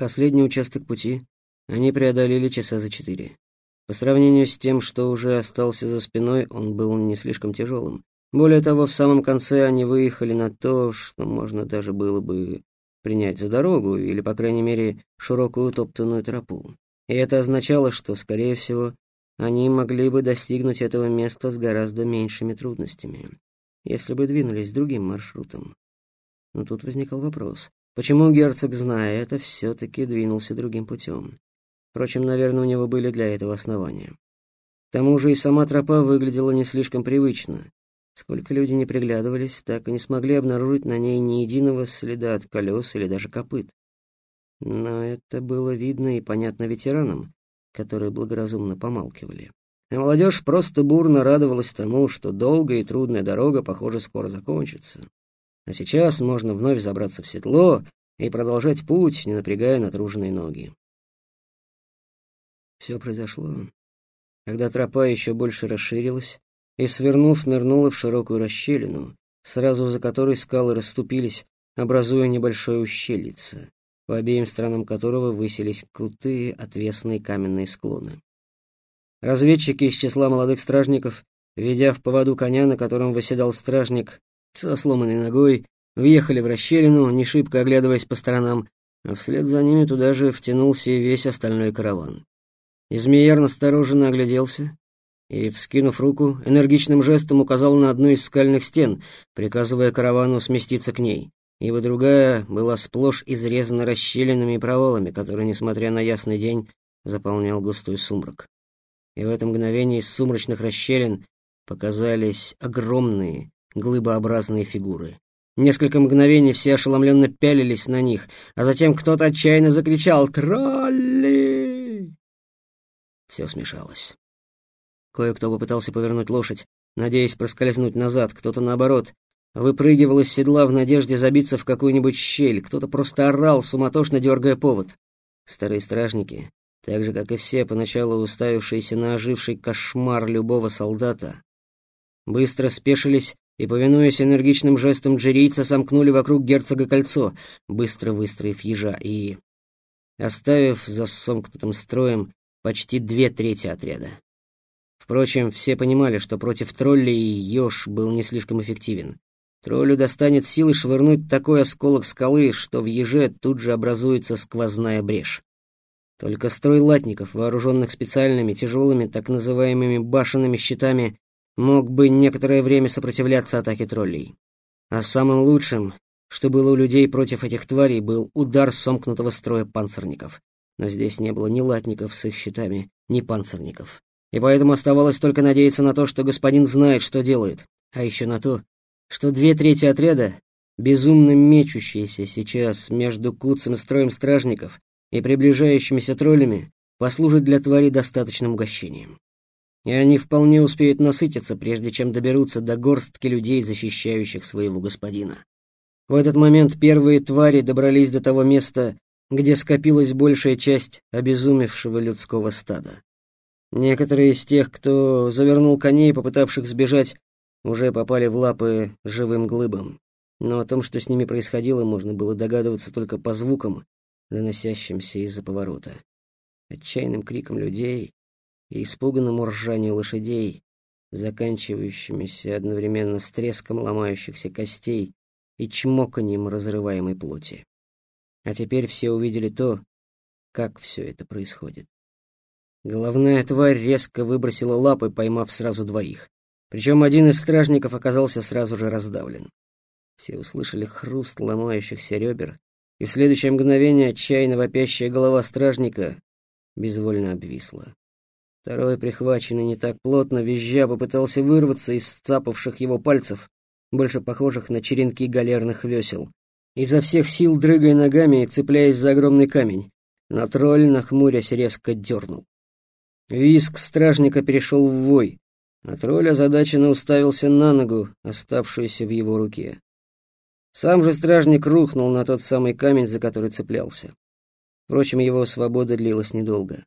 Последний участок пути они преодолели часа за четыре. По сравнению с тем, что уже остался за спиной, он был не слишком тяжелым. Более того, в самом конце они выехали на то, что можно даже было бы принять за дорогу, или, по крайней мере, широкую утоптанную тропу. И это означало, что, скорее всего, они могли бы достигнуть этого места с гораздо меньшими трудностями, если бы двинулись другим маршрутом. Но тут возникал вопрос, почему герцог, зная это, все-таки двинулся другим путем? Впрочем, наверное, у него были для этого основания. К тому же и сама тропа выглядела не слишком привычно. Сколько люди не приглядывались, так и не смогли обнаружить на ней ни единого следа от колес или даже копыт. Но это было видно и понятно ветеранам, которые благоразумно помалкивали. А молодежь просто бурно радовалась тому, что долгая и трудная дорога, похоже, скоро закончится. А сейчас можно вновь забраться в седло и продолжать путь, не напрягая натруженные ноги. Все произошло, когда тропа еще больше расширилась, и, свернув, нырнула в широкую расщелину, сразу за которой скалы расступились, образуя небольшое ущельице, по обеим сторонам которого высились крутые отвесные каменные склоны. Разведчики из числа молодых стражников, ведя в поводу коня, на котором восседал стражник со сломанной ногой, въехали в расщелину, не шибко оглядываясь по сторонам, а вслед за ними туда же втянулся и весь остальной караван. Измеер настороженно огляделся, и, вскинув руку, энергичным жестом указал на одну из скальных стен, приказывая каравану сместиться к ней, ибо другая была сплошь изрезана расщелинами и провалами, которые, несмотря на ясный день, заполнял густой сумрак. И в это мгновение из сумрачных расщелин показались огромные, глыбообразные фигуры. Несколько мгновений все ошеломленно пялились на них, а затем кто-то отчаянно закричал «Тролли!». Все смешалось. Кое-кто попытался повернуть лошадь, надеясь проскользнуть назад, кто-то, наоборот, выпрыгивал из седла в надежде забиться в какую-нибудь щель, кто-то просто орал, суматошно дергая повод. Старые стражники, так же, как и все, поначалу уставившиеся на оживший кошмар любого солдата, быстро спешились и, повинуясь энергичным жестом джерийца, сомкнули вокруг герцога кольцо, быстро выстроив ежа и... оставив за сомкнутым строем почти две трети отряда. Впрочем, все понимали, что против троллей еж был не слишком эффективен. Троллю достанет силы швырнуть такой осколок скалы, что в еже тут же образуется сквозная брешь. Только строй латников, вооруженных специальными тяжелыми так называемыми башенными щитами, мог бы некоторое время сопротивляться атаке троллей. А самым лучшим, что было у людей против этих тварей, был удар сомкнутого строя панцирников. Но здесь не было ни латников с их щитами, ни панцирников и поэтому оставалось только надеяться на то, что господин знает, что делает, а еще на то, что две трети отряда, безумно мечущиеся сейчас между куцым строем стражников и приближающимися троллями, послужат для твари достаточным угощением. И они вполне успеют насытиться, прежде чем доберутся до горстки людей, защищающих своего господина. В этот момент первые твари добрались до того места, где скопилась большая часть обезумевшего людского стада. Некоторые из тех, кто завернул коней, попытавших сбежать, уже попали в лапы живым глыбам. Но о том, что с ними происходило, можно было догадываться только по звукам, доносящимся из-за поворота. Отчаянным криком людей и испуганному ржанию лошадей, заканчивающимися одновременно с треском ломающихся костей и чмоканием разрываемой плоти. А теперь все увидели то, как все это происходит. Головная тварь резко выбросила лапы, поймав сразу двоих. Причем один из стражников оказался сразу же раздавлен. Все услышали хруст ломающихся ребер, и в следующее мгновение отчаянно вопящая голова стражника безвольно обвисла. Второй, прихваченный не так плотно, визжа попытался вырваться из сцапавших его пальцев, больше похожих на черенки галерных весел, изо всех сил дрыгая ногами и цепляясь за огромный камень, но тролль, нахмурясь, резко дернул. Виск стражника перешел в вой, а тролль озадаченно уставился на ногу, оставшуюся в его руке. Сам же стражник рухнул на тот самый камень, за который цеплялся. Впрочем, его свобода длилась недолго.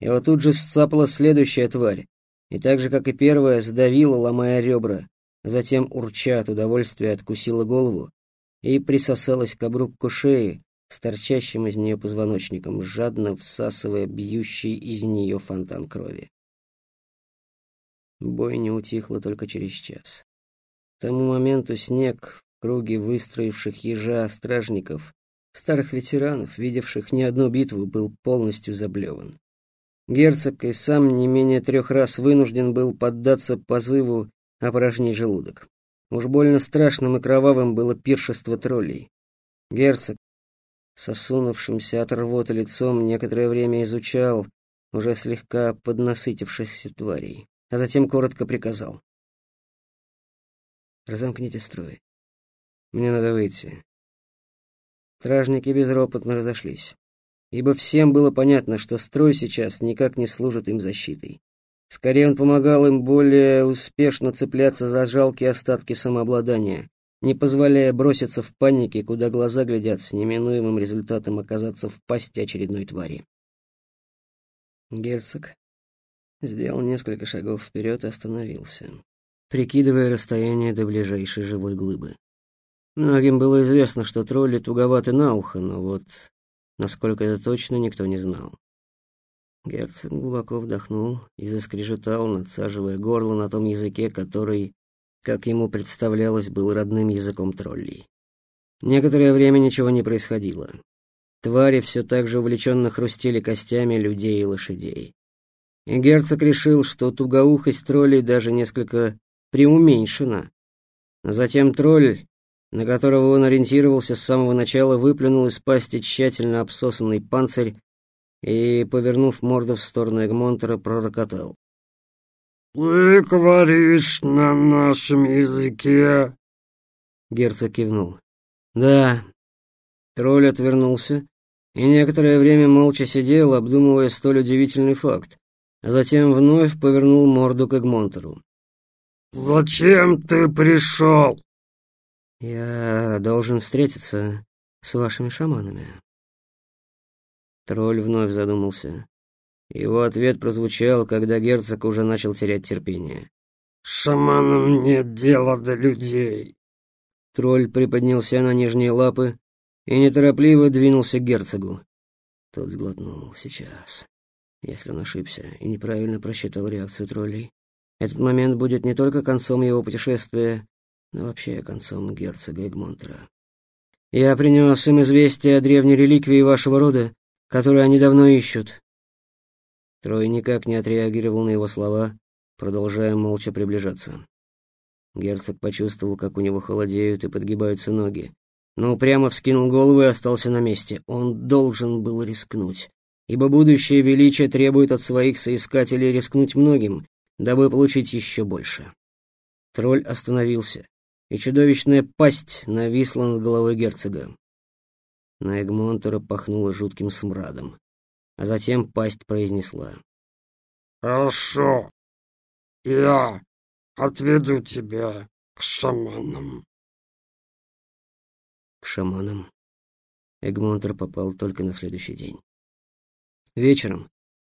Его тут же сцапала следующая тварь, и так же, как и первая, сдавила, ломая ребра, затем, урча от удовольствия, откусила голову и присосалась к обрубку шеи, с торчащим из нее позвоночником, жадно всасывая бьющий из нее фонтан крови. Бой не утихло только через час. К тому моменту снег в круге выстроивших ежа стражников, старых ветеранов, видевших не одну битву, был полностью заблеван. Герцог и сам не менее трех раз вынужден был поддаться позыву опорожнить желудок. Уж больно страшным и кровавым было пиршество троллей. Герцог, сосунувшимся от рвоты лицом, некоторое время изучал уже слегка поднасытившихся тварей, а затем коротко приказал. «Разомкните строй. Мне надо выйти». Стражники безропотно разошлись, ибо всем было понятно, что строй сейчас никак не служит им защитой. Скорее, он помогал им более успешно цепляться за жалкие остатки самообладания, не позволяя броситься в панике, куда глаза глядят с неминуемым результатом оказаться в пасти очередной твари. Герцог сделал несколько шагов вперед и остановился, прикидывая расстояние до ближайшей живой глыбы. Многим было известно, что тролли туговаты на ухо, но вот насколько это точно, никто не знал. Герцог глубоко вдохнул и заскрежетал, надсаживая горло на том языке, который, как ему представлялось, был родным языком троллей. Некоторое время ничего не происходило. Твари все так же увлеченно хрустели костями людей и лошадей. И герцог решил, что тугоухость троллей даже несколько преуменьшена. Затем тролль, на которого он ориентировался с самого начала, выплюнул из пасти тщательно обсосанный панцирь и, повернув морду в сторону Эгмонтера, пророкотал. «Ты говоришь на нашем языке?» Герцог кивнул. «Да». Тролль отвернулся и некоторое время молча сидел, обдумывая столь удивительный факт, а затем вновь повернул морду к Эгмонтеру. «Зачем ты пришел?» «Я должен встретиться с вашими шаманами». Тролль вновь задумался. Его ответ прозвучал, когда герцог уже начал терять терпение. «Шаманам нет дела до людей». Тролль приподнялся на нижние лапы и неторопливо двинулся к герцогу. Тот сглотнул сейчас. Если он ошибся и неправильно просчитал реакцию троллей, этот момент будет не только концом его путешествия, но вообще концом герцога Эгмонтера. «Я принес им известие о древней реликвии вашего рода, которую они давно ищут». Трой никак не отреагировал на его слова, продолжая молча приближаться. Герцог почувствовал, как у него холодеют и подгибаются ноги, но упрямо вскинул голову и остался на месте. Он должен был рискнуть, ибо будущее величие требует от своих соискателей рискнуть многим, дабы получить еще больше. Тролль остановился, и чудовищная пасть нависла над головой герцога. На Эгмонтера пахнуло жутким смрадом, а затем пасть произнесла. «Хорошо, я отведу тебя к шаманам». К шаманам Эгмонтер попал только на следующий день. Вечером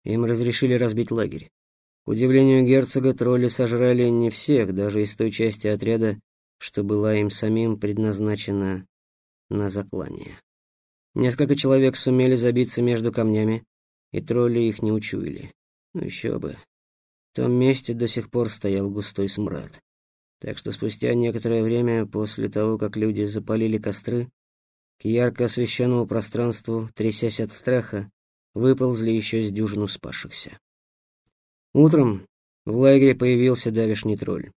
им разрешили разбить лагерь. К удивлению герцога, тролли сожрали не всех, даже из той части отряда, что была им самим предназначена на заклание. Несколько человек сумели забиться между камнями, и тролли их не учуяли. Ну еще бы. В том месте до сих пор стоял густой смрад. Так что спустя некоторое время после того, как люди запалили костры, к ярко освещенному пространству, трясясь от страха, выползли еще с дюжину спасшихся. Утром в лагере появился давишний тролль.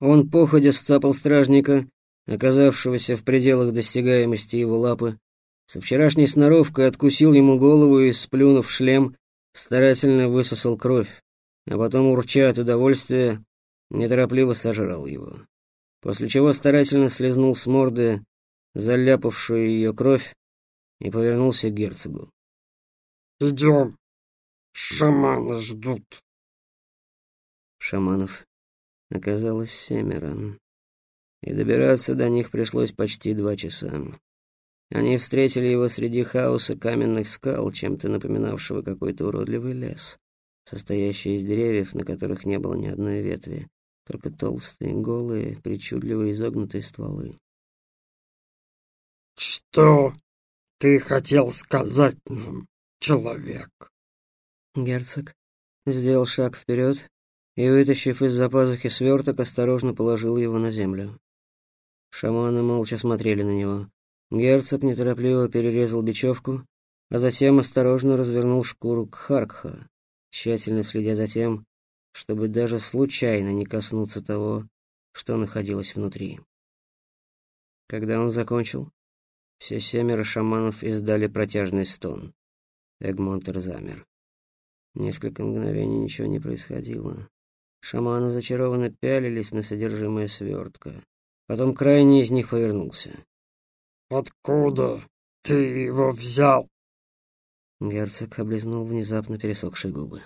Он походя сцапал стражника, оказавшегося в пределах достигаемости его лапы, со вчерашней сноровкой откусил ему голову и, сплюнув шлем, старательно высосал кровь, а потом, урча от удовольствия, неторопливо сожрал его. После чего старательно слезнул с морды заляпавшую ее кровь и повернулся к герцогу. «Идем, шаманы ждут». Шаманов оказалось семеро, и добираться до них пришлось почти два часа. Они встретили его среди хаоса каменных скал, чем-то напоминавшего какой-то уродливый лес, состоящий из деревьев, на которых не было ни одной ветви, только толстые, голые, причудливо изогнутые стволы. «Что ты хотел сказать нам, человек?» Герцог сделал шаг вперед и, вытащив из-за пазухи сверток, осторожно положил его на землю. Шаманы молча смотрели на него. Герцог неторопливо перерезал бечевку, а затем осторожно развернул шкуру Кхаркха, тщательно следя за тем, чтобы даже случайно не коснуться того, что находилось внутри. Когда он закончил, все семеро шаманов издали протяжный стон. Эгмонтер замер. Несколько мгновений ничего не происходило. Шаманы зачарованно пялились на содержимое свертка. Потом крайний из них повернулся. «Откуда ты его взял?» Герцог облизнул внезапно пересохшие губы.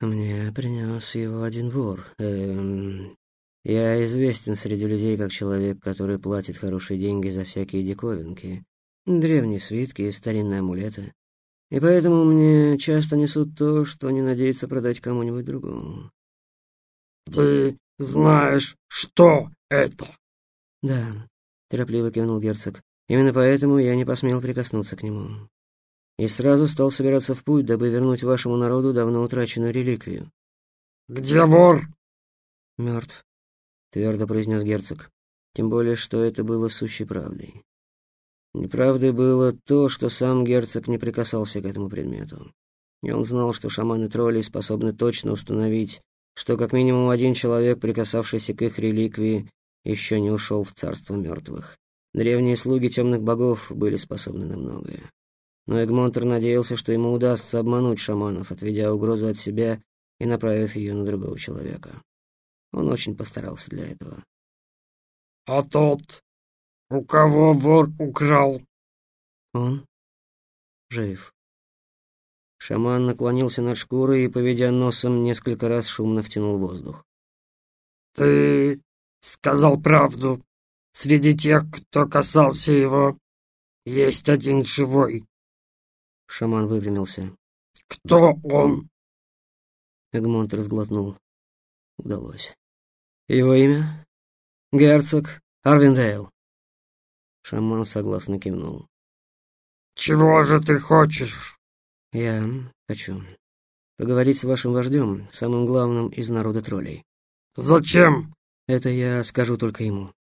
«Мне принес его один вор. Эм, я известен среди людей как человек, который платит хорошие деньги за всякие диковинки, древние свитки и старинные амулеты. И поэтому мне часто несут то, что не надеются продать кому-нибудь другому. «Ты знаешь, что это?» «Да», — торопливо кивнул герцог. «Именно поэтому я не посмел прикоснуться к нему. И сразу стал собираться в путь, дабы вернуть вашему народу давно утраченную реликвию». «Где вор?» «Мертв», — твердо произнес герцог. Тем более, что это было сущей правдой. Неправдой было то, что сам герцог не прикасался к этому предмету. И он знал, что шаманы троллей способны точно установить, что как минимум один человек, прикасавшийся к их реликвии, еще не ушел в царство мертвых. Древние слуги темных богов были способны на многое. Но Эгмонтер надеялся, что ему удастся обмануть шаманов, отведя угрозу от себя и направив ее на другого человека. Он очень постарался для этого. «А тот, у кого вор украл?» «Он жив». Шаман наклонился над шкурой и, поведя носом, несколько раз шумно втянул воздух. «Ты сказал правду. Среди тех, кто касался его, есть один живой». Шаман выпрямился. «Кто он?» Эгмонт разглотнул. Удалось. «Его имя? Герцог Арвиндейл». Шаман согласно кивнул. «Чего же ты хочешь?» Я хочу поговорить с вашим вождем, самым главным из народа троллей. Зачем? Это я скажу только ему.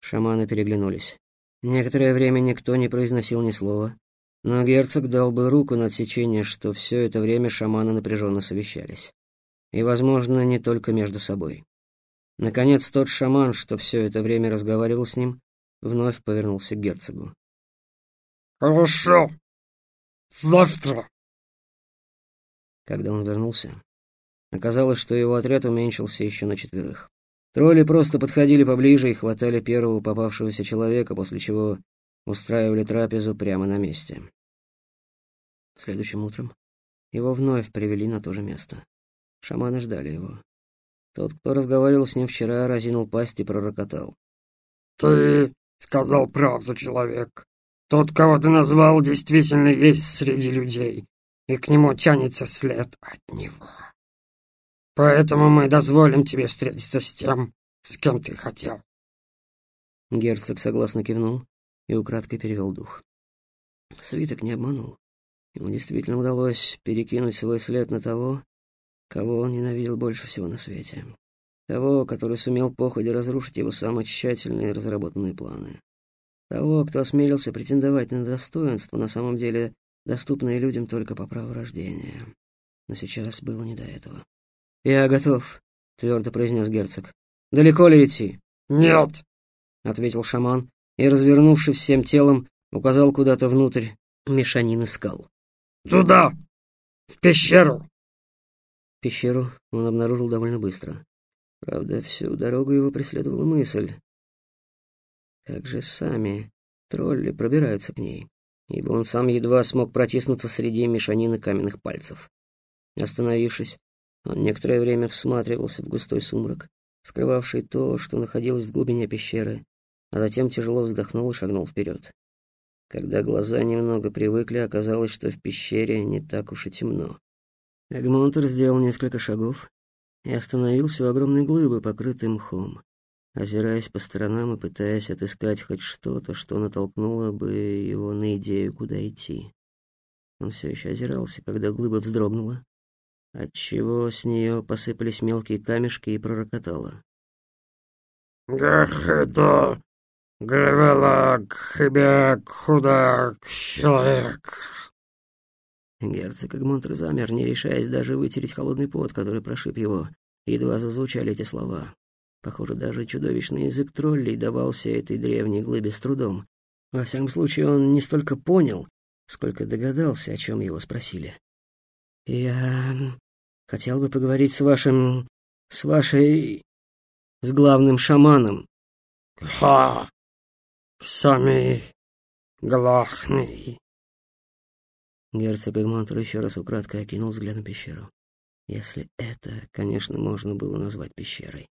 Шаманы переглянулись. Некоторое время никто не произносил ни слова, но герцог дал бы руку на отсечение, что все это время шаманы напряженно совещались. И, возможно, не только между собой. Наконец, тот шаман, что все это время разговаривал с ним, вновь повернулся к герцогу. «Хорошо. Завтра!» Когда он вернулся, оказалось, что его отряд уменьшился еще на четверых. Тролли просто подходили поближе и хватали первого попавшегося человека, после чего устраивали трапезу прямо на месте. Следующим утром его вновь привели на то же место. Шаманы ждали его. Тот, кто разговаривал с ним вчера, разинул пасть и пророкотал. «Ты сказал правду, человек. Тот, кого ты назвал, действительно есть среди людей, и к нему тянется след от него. Поэтому мы дозволим тебе встретиться с тем, с кем ты хотел». Герцог согласно кивнул и украдкой перевел дух. Свиток не обманул. Ему действительно удалось перекинуть свой след на того, кого он ненавидел больше всего на свете. Того, который сумел походе разрушить его самые тщательные разработанные планы. Того, кто осмелился претендовать на достоинство, на самом деле доступное людям только по праву рождения. Но сейчас было не до этого. «Я готов», — твердо произнес герцог. «Далеко ли идти?» «Нет», — ответил шаман и, развернувшись всем телом, указал куда-то внутрь мешанины скал. «Туда! В пещеру!» Пещеру он обнаружил довольно быстро. Правда, всю дорогу его преследовала мысль. Как же сами тролли пробираются к ней, ибо он сам едва смог протиснуться среди мешанины каменных пальцев. Остановившись, он некоторое время всматривался в густой сумрак, скрывавший то, что находилось в глубине пещеры, а затем тяжело вздохнул и шагнул вперед. Когда глаза немного привыкли, оказалось, что в пещере не так уж и темно. Эгмонтер сделал несколько шагов и остановился у огромной глыбы, покрытой мхом. Озираясь по сторонам и пытаясь отыскать хоть что-то, что натолкнуло бы его на идею, куда идти. Он все еще озирался, когда глыба вздрогнула, отчего с нее посыпались мелкие камешки и пророкотало. «Гах, это Гревелак, хебек, худак, человек!» Герцог Эгмонтер замер, не решаясь даже вытереть холодный пот, который прошиб его. Едва зазвучали эти слова. Похоже, даже чудовищный язык троллей давался этой древней глыбе с трудом. Во всяком случае, он не столько понял, сколько догадался, о чем его спросили. «Я хотел бы поговорить с вашим... с вашей... с главным шаманом». «Ха! Самый главный!» Герцог Эгмонтер еще раз украдкой окинул взглядом пещеру. Если это, конечно, можно было назвать пещерой.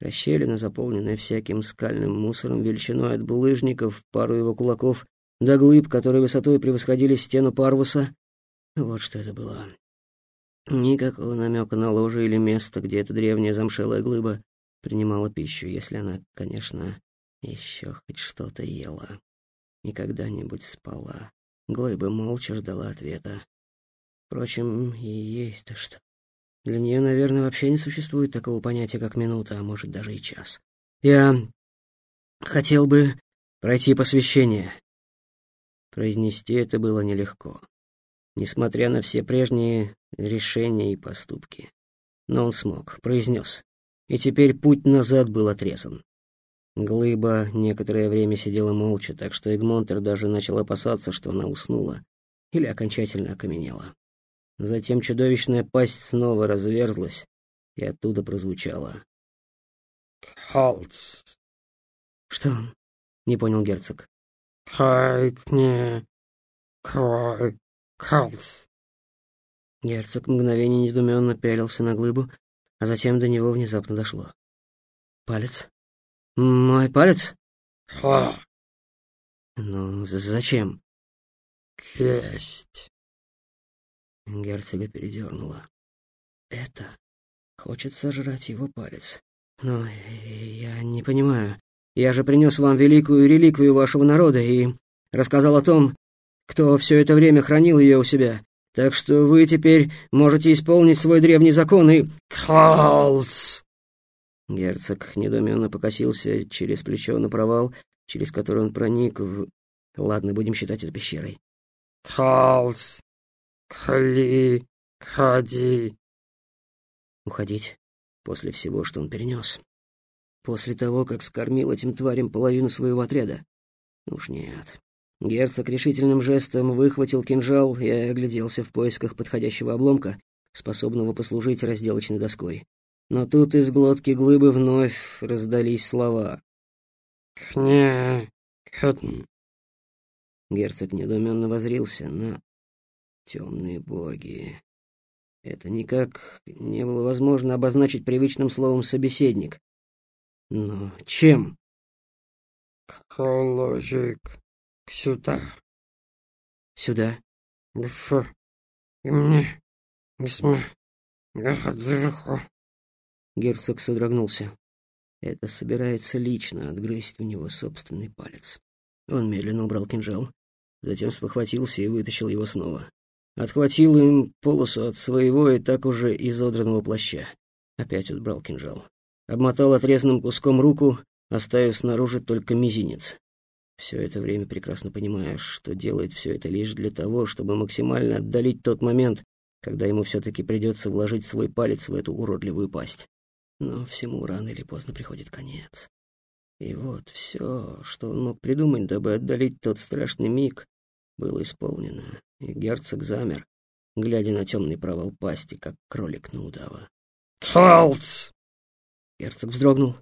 Расщелина, заполненная всяким скальным мусором, величиной от булыжников, пару его кулаков, до глыб, которые высотой превосходили стену Парвуса. Вот что это было. Никакого намека на ложе или место, где эта древняя замшелая глыба принимала пищу, если она, конечно, еще хоть что-то ела и когда-нибудь спала. Глыба молча ждала ответа. Впрочем, и ей-то что. Для нее, наверное, вообще не существует такого понятия, как минута, а может, даже и час. Я хотел бы пройти посвящение. Произнести это было нелегко, несмотря на все прежние решения и поступки. Но он смог, произнес. И теперь путь назад был отрезан. Глыба некоторое время сидела молча, так что Эгмонтер даже начал опасаться, что она уснула или окончательно окаменела. Затем чудовищная пасть снова разверзлась, и оттуда прозвучало. «Халц!» «Что?» — не понял герцог. «Хайкне... Крой... Халц!» Герцог мгновение недуменно пялился на глыбу, а затем до него внезапно дошло. «Палец?» Мой палец? Ха. Ну, зачем? Кесть. Герцога передернуло. Это хочет сожрать его палец. Но я не понимаю. Я же принес вам великую реликвию вашего народа и рассказал о том, кто все это время хранил ее у себя. Так что вы теперь можете исполнить свой древний закон и... Халс! Герцог недоуменно покосился через плечо на провал, через который он проник в... Ладно, будем считать это пещерой. Халс, Кали, Кади. Уходить после всего, что он перенес. После того, как скормил этим тварям половину своего отряда. Уж нет. Герцог решительным жестом выхватил кинжал и огляделся в поисках подходящего обломка, способного послужить разделочной доской. Но тут из глотки глыбы вновь раздались слова. «Кня... Кэтн...» Герцог недоуменно возрился на темные боги. Это никак не было возможно обозначить привычным словом «собеседник». Но чем? «Коложик... Сюда...» «Сюда?» «Гф... Мне... Гсма... Гадверху...» Герцог содрогнулся. Это собирается лично отгрызть у него собственный палец. Он медленно убрал кинжал, затем спохватился и вытащил его снова. Отхватил им полосу от своего и так уже изодранного плаща. Опять убрал кинжал. Обмотал отрезанным куском руку, оставив снаружи только мизинец. Все это время прекрасно понимаешь, что делает все это лишь для того, чтобы максимально отдалить тот момент, когда ему все-таки придется вложить свой палец в эту уродливую пасть. Но всему рано или поздно приходит конец. И вот все, что он мог придумать, дабы отдалить тот страшный миг, было исполнено, и герцог замер, глядя на темный провал пасти, как кролик на удава. «Халц!» Герцог вздрогнул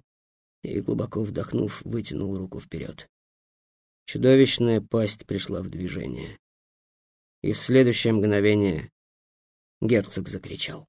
и, глубоко вдохнув, вытянул руку вперед. Чудовищная пасть пришла в движение. И в следующее мгновение герцог закричал.